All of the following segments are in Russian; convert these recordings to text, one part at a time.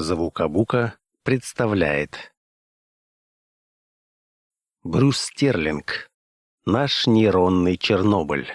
Звукобука представляет. Брюс Стерлинг. Наш нейронный Чернобыль.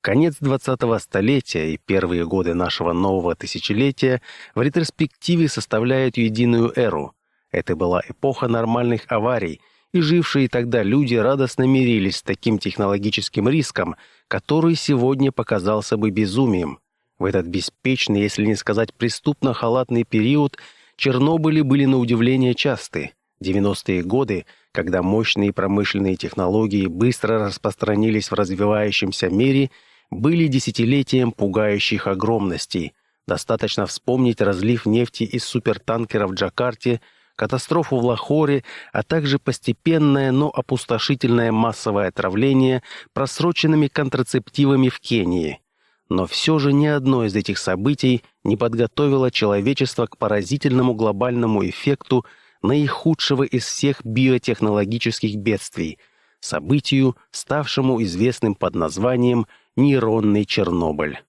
Конец 20-го столетия и первые годы нашего нового тысячелетия в ретроспективе составляют единую эру. Это была эпоха нормальных аварий, и жившие тогда люди радостно мирились с таким технологическим риском, который сегодня показался бы безумием – в этот беспечный, если не сказать преступно-халатный период, Чернобыли были на удивление часты. 90-е годы, когда мощные промышленные технологии быстро распространились в развивающемся мире, были десятилетием пугающих огромностей. Достаточно вспомнить разлив нефти из супертанкеров в Джакарте, катастрофу в Лахоре, а также постепенное, но опустошительное массовое отравление просроченными контрацептивами в Кении – но все же ни одно из этих событий не подготовило человечество к поразительному глобальному эффекту наихудшего из всех биотехнологических бедствий – событию, ставшему известным под названием нейронный Чернобыль.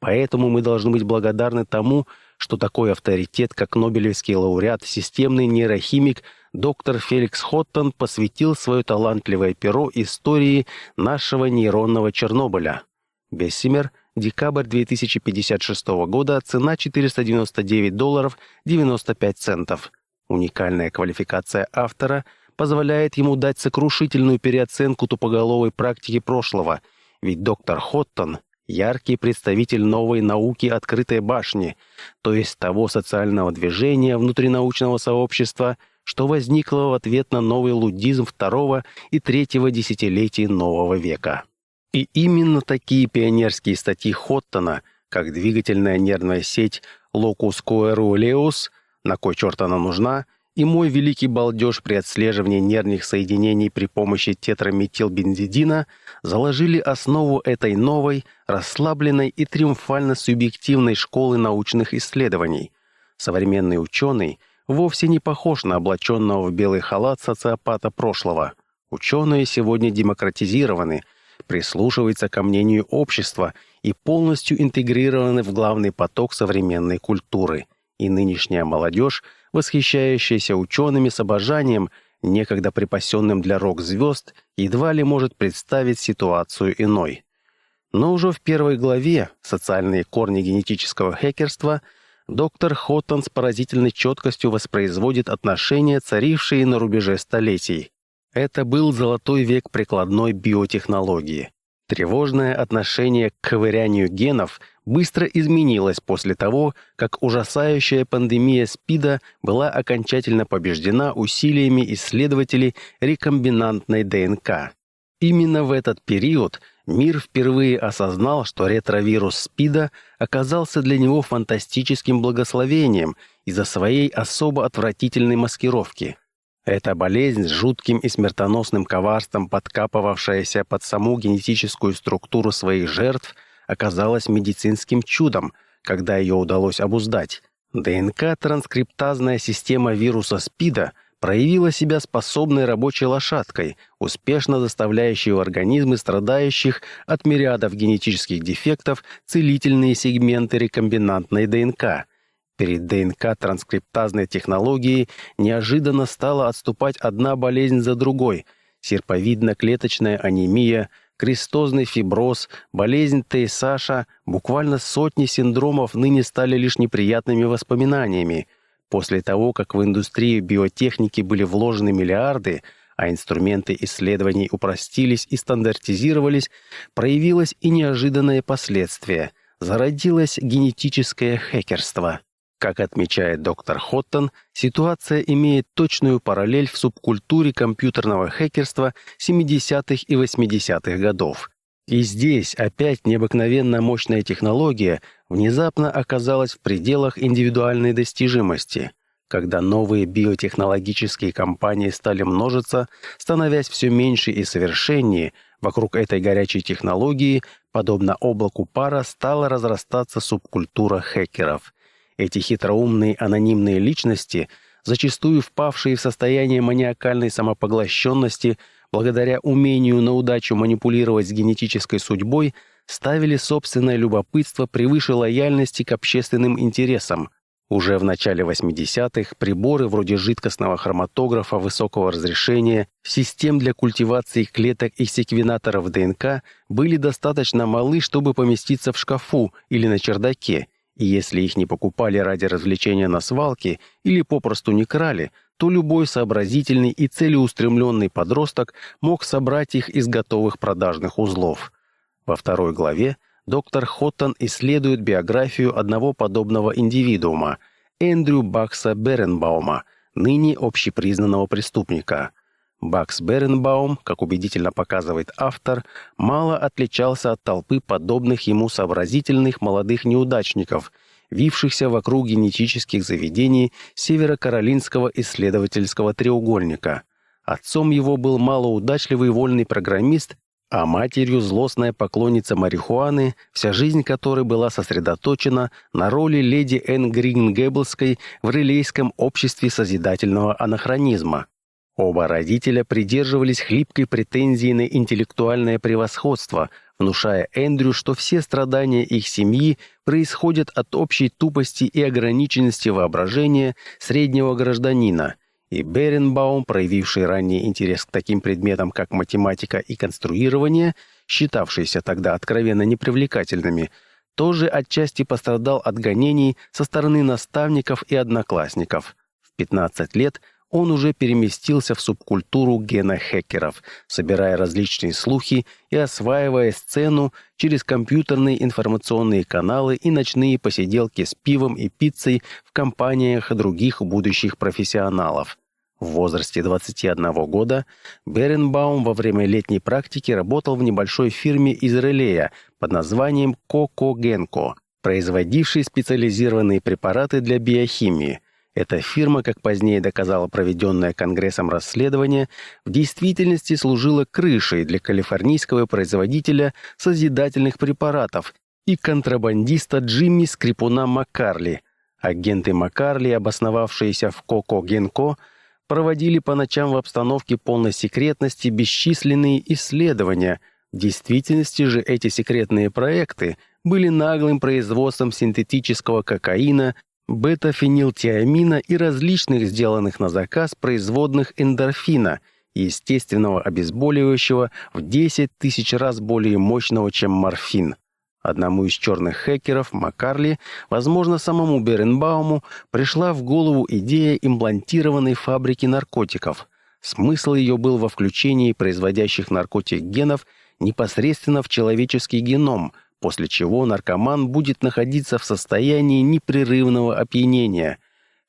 Поэтому мы должны быть благодарны тому, что такой авторитет, как Нобелевский лауреат, системный нейрохимик доктор Феликс Хоттон посвятил свое талантливое перо истории нашего нейронного Чернобыля. Бессимер Декабрь 2056 года, цена 499 долларов 95 центов. Уникальная квалификация автора позволяет ему дать сокрушительную переоценку тупоголовой практики прошлого, ведь доктор Хоттон – яркий представитель новой науки открытой башни, то есть того социального движения внутринаучного сообщества, что возникло в ответ на новый лудизм второго и третьего десятилетий нового века. И именно такие пионерские статьи Хоттона, как двигательная нервная сеть Locus Coeruleus, на кой черт она нужна, и мой великий балдеж при отслеживании нервных соединений при помощи тетраметилбензидина заложили основу этой новой, расслабленной и триумфально-субъективной школы научных исследований. Современный ученый вовсе не похож на облаченного в белый халат социопата прошлого. Ученые сегодня демократизированы – прислушивается ко мнению общества и полностью интегрированы в главный поток современной культуры. И нынешняя молодежь, восхищающаяся учеными с обожанием, некогда припасенным для рок-звезд, едва ли может представить ситуацию иной. Но уже в первой главе «Социальные корни генетического хакерства» доктор Хоттон с поразительной четкостью воспроизводит отношения, царившие на рубеже столетий. Это был золотой век прикладной биотехнологии. Тревожное отношение к ковырянию генов быстро изменилось после того, как ужасающая пандемия СПИДа была окончательно побеждена усилиями исследователей рекомбинантной ДНК. Именно в этот период мир впервые осознал, что ретровирус СПИДа оказался для него фантастическим благословением из-за своей особо отвратительной маскировки. Эта болезнь с жутким и смертоносным коварством, подкапывавшаяся под саму генетическую структуру своих жертв, оказалась медицинским чудом, когда ее удалось обуздать. ДНК-транскриптазная система вируса СПИДа проявила себя способной рабочей лошадкой, успешно заставляющей организмы страдающих от мириадов генетических дефектов целительные сегменты рекомбинантной ДНК – Перед ДНК-транскриптазной технологией неожиданно стала отступать одна болезнь за другой – серповидно-клеточная анемия, крестозный фиброз, болезнь Тейсаша, буквально сотни синдромов ныне стали лишь неприятными воспоминаниями. После того, как в индустрию биотехники были вложены миллиарды, а инструменты исследований упростились и стандартизировались, проявилось и неожиданное последствие – зародилось генетическое хакерство. Как отмечает доктор Хоттон, ситуация имеет точную параллель в субкультуре компьютерного хакерства 70-х и 80-х годов. И здесь опять необыкновенно мощная технология внезапно оказалась в пределах индивидуальной достижимости. Когда новые биотехнологические компании стали множиться, становясь все меньше и совершеннее, вокруг этой горячей технологии, подобно облаку пара, стала разрастаться субкультура хакеров – эти хитроумные анонимные личности, зачастую впавшие в состояние маниакальной самопоглощенности, благодаря умению на удачу манипулировать с генетической судьбой, ставили собственное любопытство превыше лояльности к общественным интересам. Уже в начале 80-х приборы вроде жидкостного хроматографа высокого разрешения, систем для культивации клеток и секвенаторов ДНК были достаточно малы, чтобы поместиться в шкафу или на чердаке, и если их не покупали ради развлечения на свалке или попросту не крали, то любой сообразительный и целеустремленный подросток мог собрать их из готовых продажных узлов. Во второй главе доктор Хоттон исследует биографию одного подобного индивидуума – Эндрю Бакса Беренбаума, ныне общепризнанного преступника. Бакс Беренбаум, как убедительно показывает автор, мало отличался от толпы подобных ему сообразительных молодых неудачников, вившихся вокруг генетических заведений Северо-Каролинского исследовательского треугольника. Отцом его был малоудачливый вольный программист а матерью злостная поклонница марихуаны, вся жизнь которой была сосредоточена на роли леди Энн Грингеблской в релейском обществе созидательного анахронизма. Оба родителя придерживались хлипкой претензии на интеллектуальное превосходство, внушая Эндрю, что все страдания их семьи происходят от общей тупости и ограниченности воображения среднего гражданина – и Беренбаум, проявивший ранний интерес к таким предметам, как математика и конструирование, считавшиеся тогда откровенно непривлекательными, тоже отчасти пострадал от гонений со стороны наставников и одноклассников. В 15 лет он уже переместился в субкультуру гена-хекеров, собирая различные слухи и осваивая сцену через компьютерные информационные каналы и ночные посиделки с пивом и пиццей в компаниях других будущих профессионалов. В возрасте 21 года Беренбаум во время летней практики работал в небольшой фирме из Релея под названием Коко Генко, производившей специализированные препараты для биохимии. Эта фирма, как позднее доказало проведенное Конгрессом расследование, в действительности служила крышей для калифорнийского производителя созидательных препаратов и контрабандиста Джимми Скрипуна Маккарли. Агенты Маккарли, обосновавшиеся в Коко Генко, проводили по ночам в обстановке полной секретности бесчисленные исследования. В действительности же эти секретные проекты были наглым производством синтетического кокаина, бета-фенилтиамина и различных сделанных на заказ производных эндорфина, естественного обезболивающего в 10 тысяч раз более мощного, чем морфин. Одному из черных хакеров, Макарли, возможно, самому Беренбауму, пришла в голову идея имплантированной фабрики наркотиков. Смысл ее был во включении производящих наркотик генов непосредственно в человеческий геном, после чего наркоман будет находиться в состоянии непрерывного опьянения.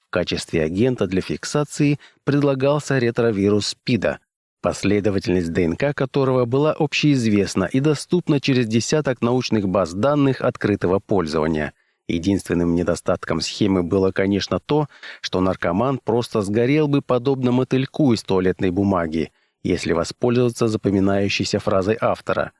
В качестве агента для фиксации предлагался ретровирус СПИДа – последовательность ДНК которого была общеизвестна и доступна через десяток научных баз данных открытого пользования. Единственным недостатком схемы было, конечно, то, что наркоман просто сгорел бы подобно мотыльку из туалетной бумаги, если воспользоваться запоминающейся фразой автора.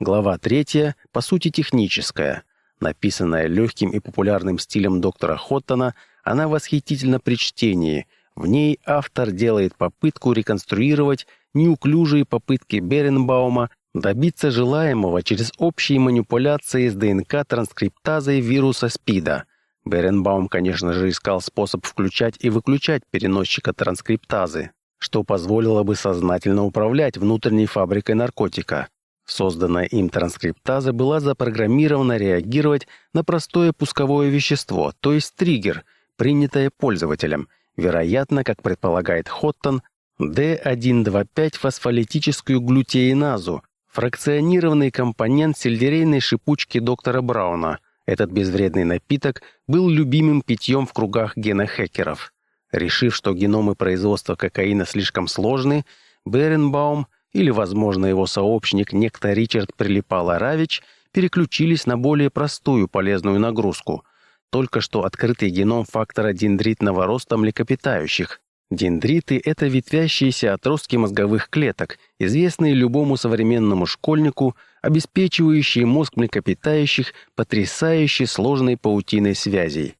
Глава третья, по сути, техническая. Написанная легким и популярным стилем доктора Хоттона, она восхитительна при чтении. В ней автор делает попытку реконструировать неуклюжие попытки Беренбаума добиться желаемого через общие манипуляции с ДНК-транскриптазой вируса СПИДа. Беренбаум, конечно же, искал способ включать и выключать переносчика транскриптазы, что позволило бы сознательно управлять внутренней фабрикой наркотика. Созданная им транскриптаза была запрограммирована реагировать на простое пусковое вещество, то есть триггер, принятое пользователем, вероятно, как предполагает Хоттон, D125-фосфолитическую глютеиназу, фракционированный компонент сельдерейной шипучки доктора Брауна. Этот безвредный напиток был любимым питьем в кругах генохекеров. Решив, что геномы производства кокаина слишком сложны, Беренбаум или, возможно, его сообщник некто Ричард Прилипало-Равич переключились на более простую полезную нагрузку – только что открытый геном фактора дендритного роста млекопитающих, Дендриты – это ветвящиеся отростки мозговых клеток, известные любому современному школьнику, обеспечивающие мозг млекопитающих потрясающе сложной паутиной связей.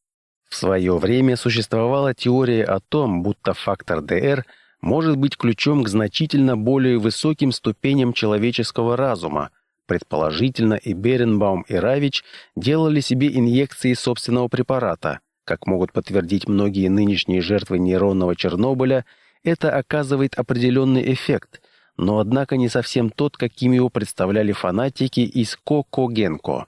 В свое время существовала теория о том, будто фактор ДР может быть ключом к значительно более высоким ступеням человеческого разума. Предположительно, и Беренбаум, и Равич делали себе инъекции собственного препарата – Как могут подтвердить многие нынешние жертвы нейронного Чернобыля, это оказывает определенный эффект, но однако не совсем тот, каким его представляли фанатики из Коко-Генко.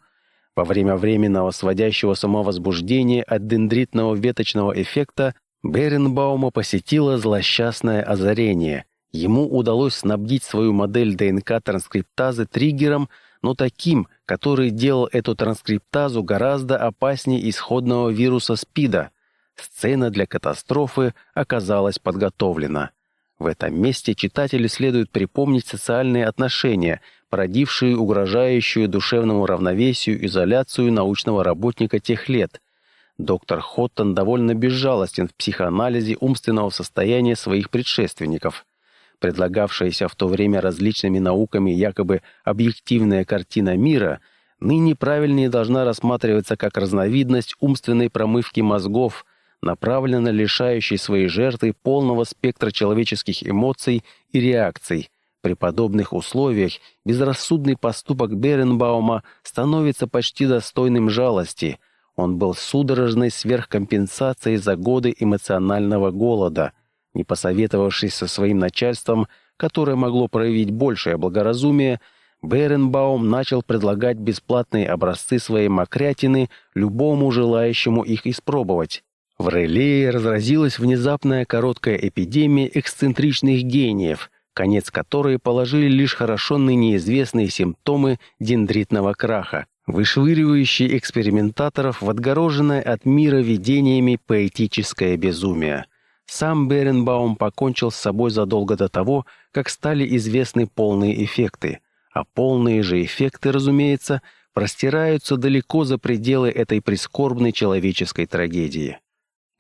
Во время временного сводящего самовозбуждения от дендритного веточного эффекта Беренбаума посетило злосчастное озарение. Ему удалось снабдить свою модель ДНК-транскриптазы триггером, но таким, который делал эту транскриптазу гораздо опаснее исходного вируса СПИДа. Сцена для катастрофы оказалась подготовлена. В этом месте читателю следует припомнить социальные отношения, породившие угрожающую душевному равновесию изоляцию научного работника тех лет. Доктор Хоттон довольно безжалостен в психоанализе умственного состояния своих предшественников. Предлагавшаяся в то время различными науками якобы объективная картина мира – ныне правильнее должна рассматриваться как разновидность умственной промывки мозгов – направленно лишающий своей жертвы полного спектра человеческих эмоций и реакций. При подобных условиях безрассудный поступок Беренбаума становится почти достойным жалости. Он был судорожной сверхкомпенсацией за годы эмоционального голода. Не посоветовавшись со своим начальством, которое могло проявить большее благоразумие, Беренбаум начал предлагать бесплатные образцы своей мокрятины любому желающему их испробовать. В Релее разразилась внезапная короткая эпидемия эксцентричных гениев, конец которой положили лишь хорошо ныне известные симптомы дендритного краха, вышвыривающие экспериментаторов в отгороженное от мира видениями поэтическое безумие. Сам Беренбаум покончил с собой задолго до того, как стали известны полные эффекты. А полные же эффекты, разумеется, простираются далеко за пределы этой прискорбной человеческой трагедии.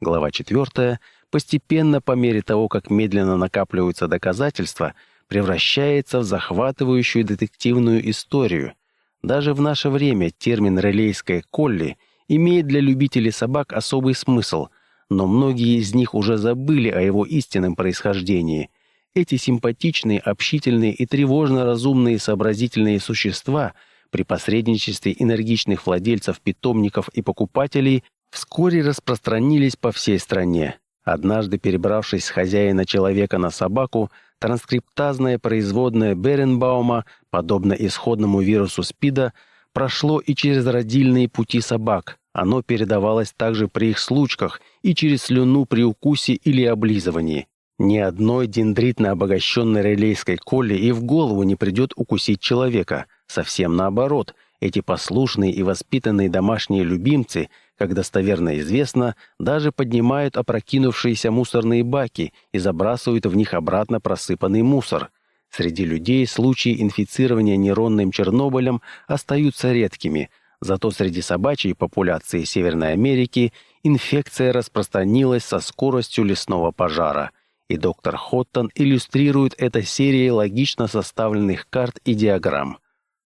Глава 4 постепенно, по мере того, как медленно накапливаются доказательства, превращается в захватывающую детективную историю. Даже в наше время термин «релейская колли» имеет для любителей собак особый смысл, но многие из них уже забыли о его истинном происхождении. Эти симпатичные, общительные и тревожно разумные сообразительные существа при посредничестве энергичных владельцев питомников и покупателей вскоре распространились по всей стране. Однажды перебравшись с хозяина человека на собаку, транскриптазное производное Беренбаума, подобно исходному вирусу СПИДа, прошло и через родильные пути собак. Оно передавалось также при их случках и через слюну при укусе или облизывании. Ни одной дендритно обогащенной релейской коли и в голову не придет укусить человека. Совсем наоборот, эти послушные и воспитанные домашние любимцы – как достоверно известно, даже поднимают опрокинувшиеся мусорные баки и забрасывают в них обратно просыпанный мусор. Среди людей случаи инфицирования нейронным Чернобылем остаются редкими, зато среди собачьей популяции Северной Америки инфекция распространилась со скоростью лесного пожара, и доктор Хоттон иллюстрирует это серией логично составленных карт и диаграмм.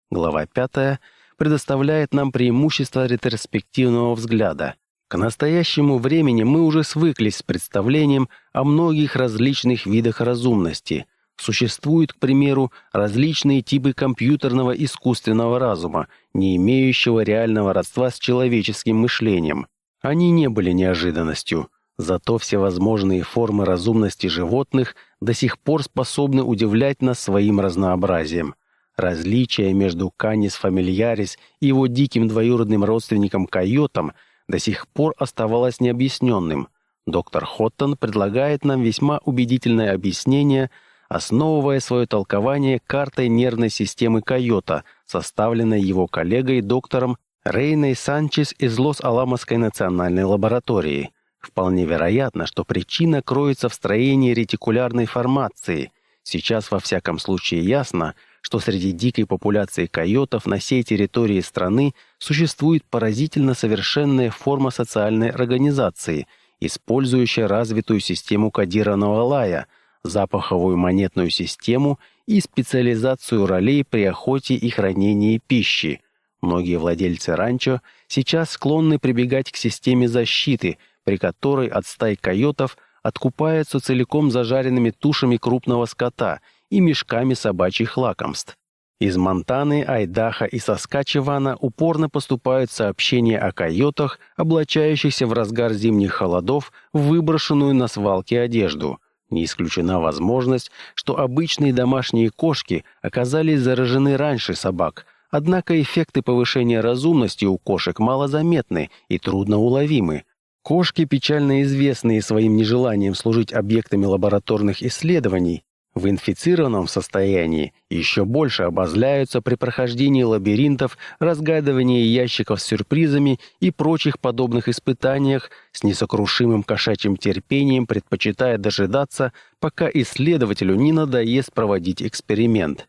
Глава пятая – предоставляет нам преимущество ретроспективного взгляда. К настоящему времени мы уже свыклись с представлением о многих различных видах разумности. Существуют, к примеру, различные типы компьютерного искусственного разума, не имеющего реального родства с человеческим мышлением. Они не были неожиданностью. Зато всевозможные формы разумности животных до сих пор способны удивлять нас своим разнообразием. Различие между Канис фамильярис и его диким двоюродным родственником койотом до сих пор оставалось необъясненным. Доктор Хоттон предлагает нам весьма убедительное объяснение, основывая свое толкование картой нервной системы койота, составленной его коллегой доктором Рейной Санчес из Лос-Аламосской национальной лаборатории. Вполне вероятно, что причина кроется в строении ретикулярной формации. Сейчас во всяком случае ясно, что среди дикой популяции койотов на всей территории страны существует поразительно совершенная форма социальной организации, использующая развитую систему кодированного лая, запаховую монетную систему и специализацию ролей при охоте и хранении пищи. Многие владельцы ранчо сейчас склонны прибегать к системе защиты, при которой от стай койотов откупаются целиком зажаренными тушами крупного скота – и мешками собачьих лакомств. Из Монтаны, Айдаха и Соскачевана упорно поступают сообщения о койотах, облачающихся в разгар зимних холодов в выброшенную на свалке одежду. Не исключена возможность, что обычные домашние кошки оказались заражены раньше собак, однако эффекты повышения разумности у кошек малозаметны и трудноуловимы. Кошки, печально известные своим нежеланием служить объектами лабораторных исследований, в инфицированном состоянии еще больше обозляются при прохождении лабиринтов, разгадывании ящиков с сюрпризами и прочих подобных испытаниях с несокрушимым кошачьим терпением, предпочитая дожидаться, пока исследователю не надоест проводить эксперимент.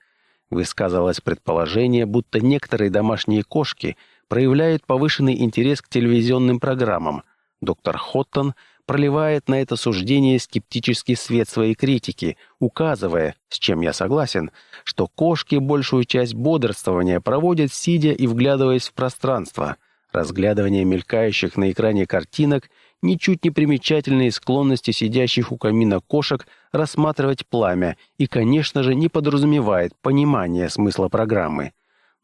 Высказалось предположение, будто некоторые домашние кошки проявляют повышенный интерес к телевизионным программам. Доктор Хоттон – проливает на это суждение скептический свет своей критики, указывая, с чем я согласен, что кошки большую часть бодрствования проводят сидя и вглядываясь в пространство. Разглядывание мелькающих на экране картинок ничуть не примечательные склонности сидящих у камина кошек рассматривать пламя и, конечно же, не подразумевает понимания смысла программы.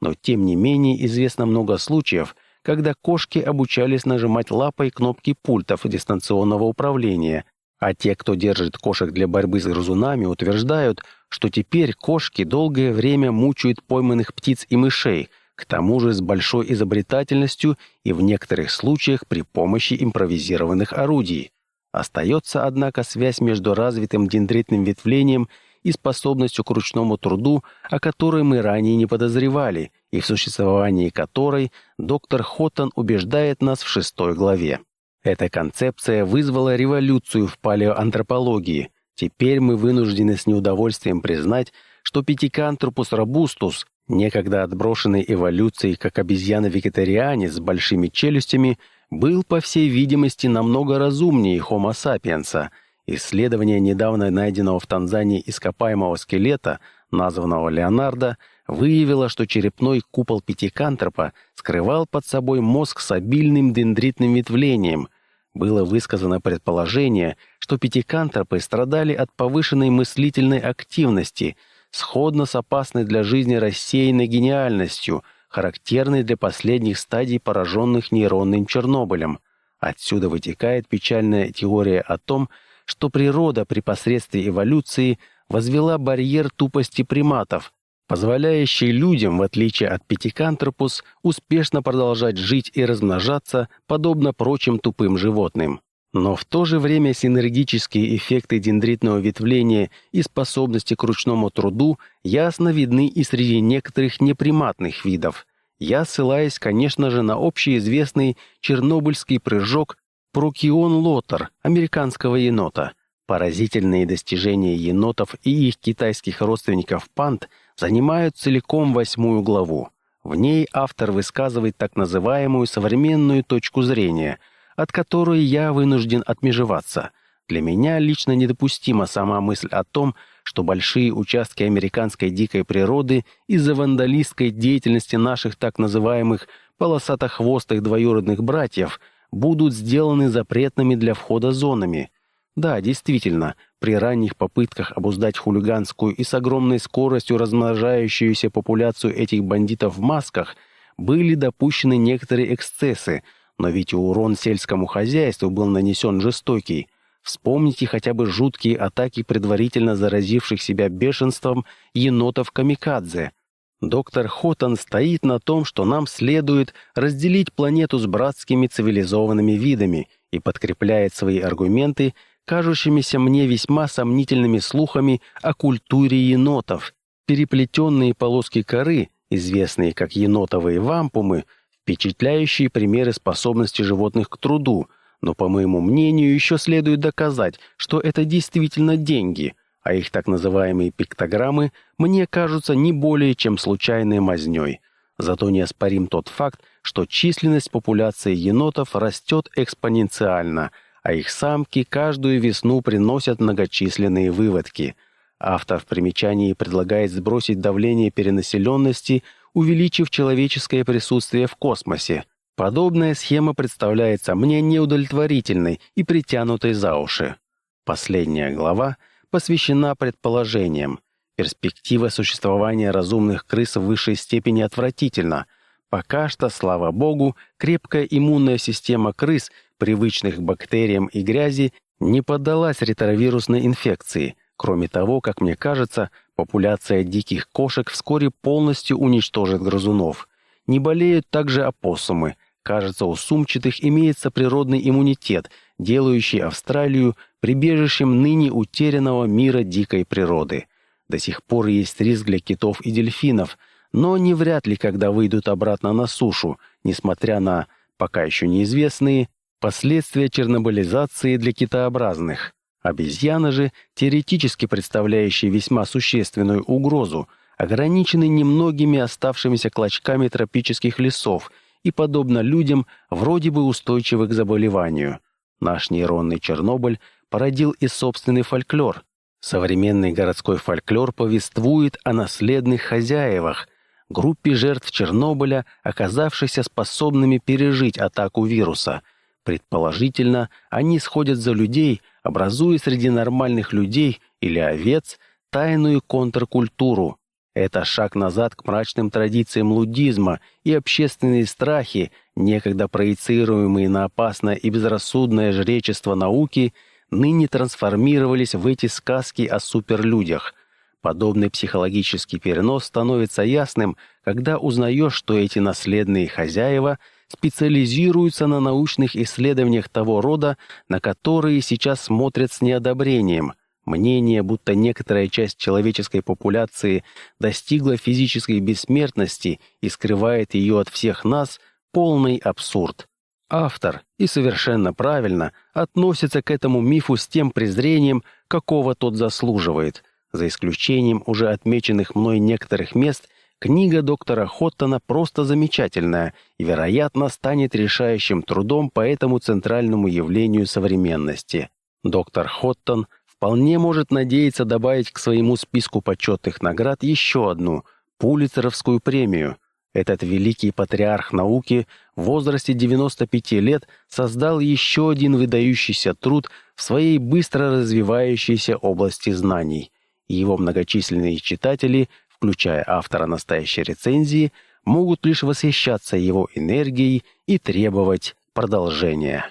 Но, тем не менее, известно много случаев, когда кошки обучались нажимать лапой кнопки пультов дистанционного управления, а те, кто держит кошек для борьбы с грызунами, утверждают, что теперь кошки долгое время мучают пойманных птиц и мышей, к тому же с большой изобретательностью и в некоторых случаях при помощи импровизированных орудий. Остается, однако, связь между развитым дендритным ветвлением и способностью к ручному труду, о которой мы ранее не подозревали, и в существовании которой доктор Хоттон убеждает нас в шестой главе. Эта концепция вызвала революцию в палеоантропологии. Теперь мы вынуждены с неудовольствием признать, что Пятикантропус робустус, некогда отброшенный эволюцией как обезьяна-вегетарианец с большими челюстями, был, по всей видимости, намного разумнее Homo sapiens – Исследование недавно найденного в Танзании ископаемого скелета, названного Леонардо, выявило, что черепной купол пятикантропа скрывал под собой мозг с обильным дендритным ветвлением. Было высказано предположение, что пятикантропы страдали от повышенной мыслительной активности, сходно с опасной для жизни рассеянной гениальностью, характерной для последних стадий пораженных нейронным Чернобылем. Отсюда вытекает печальная теория о том, что природа при посредстве эволюции возвела барьер тупости приматов, позволяющий людям, в отличие от пятикантропус, успешно продолжать жить и размножаться, подобно прочим тупым животным. Но в то же время синергические эффекты дендритного ветвления и способности к ручному труду ясно видны и среди некоторых неприматных видов. Я ссылаюсь, конечно же, на общеизвестный чернобыльский прыжок Прокион лотер, американского енота. Поразительные достижения енотов и их китайских родственников панд занимают целиком восьмую главу. В ней автор высказывает так называемую современную точку зрения, от которой я вынужден отмежеваться. Для меня лично недопустима сама мысль о том, что большие участки американской дикой природы из-за вандалистской деятельности наших так называемых полосатохвостых двоюродных братьев – будут сделаны запретными для входа зонами. Да, действительно, при ранних попытках обуздать хулиганскую и с огромной скоростью размножающуюся популяцию этих бандитов в масках были допущены некоторые эксцессы, но ведь урон сельскому хозяйству был нанесен жестокий. Вспомните хотя бы жуткие атаки предварительно заразивших себя бешенством енотов-камикадзе – Доктор Хоттон стоит на том, что нам следует разделить планету с братскими цивилизованными видами и подкрепляет свои аргументы кажущимися мне весьма сомнительными слухами о культуре енотов. Переплетенные полоски коры, известные как енотовые вампумы, впечатляющие примеры способности животных к труду, но, по моему мнению, еще следует доказать, что это действительно деньги – а их так называемые пиктограммы мне кажутся не более чем случайной мазнёй. Зато неоспорим тот факт, что численность популяции енотов растет экспоненциально, а их самки каждую весну приносят многочисленные выводки. Автор в примечании предлагает сбросить давление перенаселенности, увеличив человеческое присутствие в космосе. Подобная схема представляется мне неудовлетворительной и притянутой за уши. Последняя глава – посвящена предположениям. Перспектива существования разумных крыс в высшей степени отвратительна. Пока что, слава богу, крепкая иммунная система крыс, привычных к бактериям и грязи, не поддалась ретровирусной инфекции. Кроме того, как мне кажется, популяция диких кошек вскоре полностью уничтожит грызунов. Не болеют также опоссумы. Кажется, у сумчатых имеется природный иммунитет, делающий Австралию прибежищем ныне утерянного мира дикой природы. До сих пор есть риск для китов и дельфинов, но не вряд ли когда выйдут обратно на сушу, несмотря на, пока еще неизвестные, последствия чернобылизации для китообразных. Обезьяны же, теоретически представляющие весьма существенную угрозу, ограничены немногими оставшимися клочками тропических лесов и, подобно людям, вроде бы устойчивы к заболеванию. Наш нейронный Чернобыль породил и собственный фольклор. Современный городской фольклор повествует о наследных хозяевах, группе жертв Чернобыля, оказавшихся способными пережить атаку вируса. Предположительно, они сходят за людей, образуя среди нормальных людей или овец тайную контркультуру. Это шаг назад к мрачным традициям лудизма и общественные страхи, некогда проецируемые на опасное и безрассудное жречество науки, ныне трансформировались в эти сказки о суперлюдях. Подобный психологический перенос становится ясным, когда узнаешь, что эти наследные хозяева специализируются на научных исследованиях того рода, на которые сейчас смотрят с неодобрением. Мнение, будто некоторая часть человеческой популяции достигла физической бессмертности и скрывает ее от всех нас, полный абсурд. Автор, и совершенно правильно, относится к этому мифу с тем презрением, какого тот заслуживает. За исключением уже отмеченных мной некоторых мест, книга доктора Хоттона просто замечательная и, вероятно, станет решающим трудом по этому центральному явлению современности. Доктор Хоттон вполне может надеяться добавить к своему списку почетных наград еще одну – Пулицеровскую премию – этот великий патриарх науки в возрасте 95 лет создал еще один выдающийся труд в своей быстро развивающейся области знаний. Его многочисленные читатели, включая автора настоящей рецензии, могут лишь восхищаться его энергией и требовать продолжения.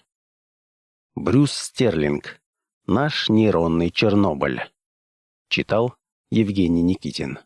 Брюс Стерлинг. Наш нейронный Чернобыль. Читал Евгений Никитин.